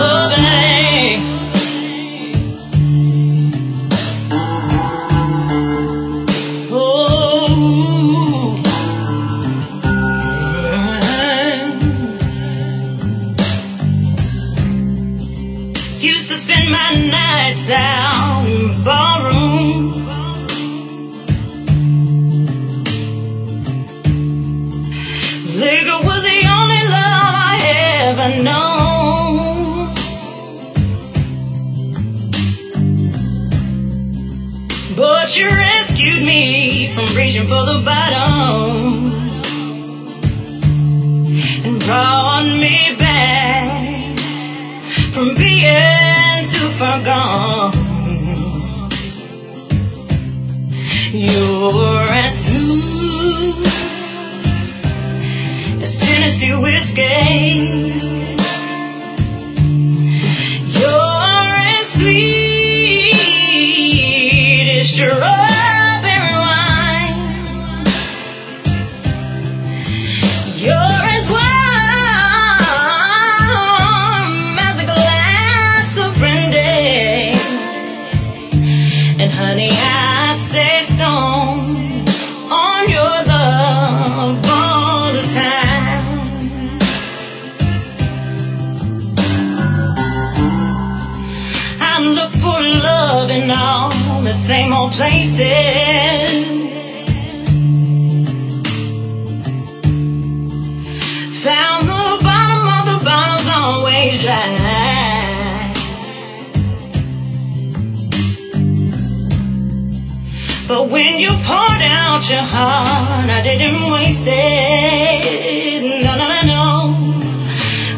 Oh, babe. But you rescued me from reaching for the bottom and brought me back from being too far gone. You're as smooth as Tennessee whiskey. And honey, I stay stoned on your love all the time. I look for love in all the same old places. Found the bottom of the bottle's always dry. But when you poured out your heart, I didn't waste it. No, no, no, no.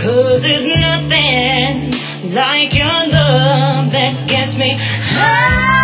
Cause there's nothing like your love that gets me high.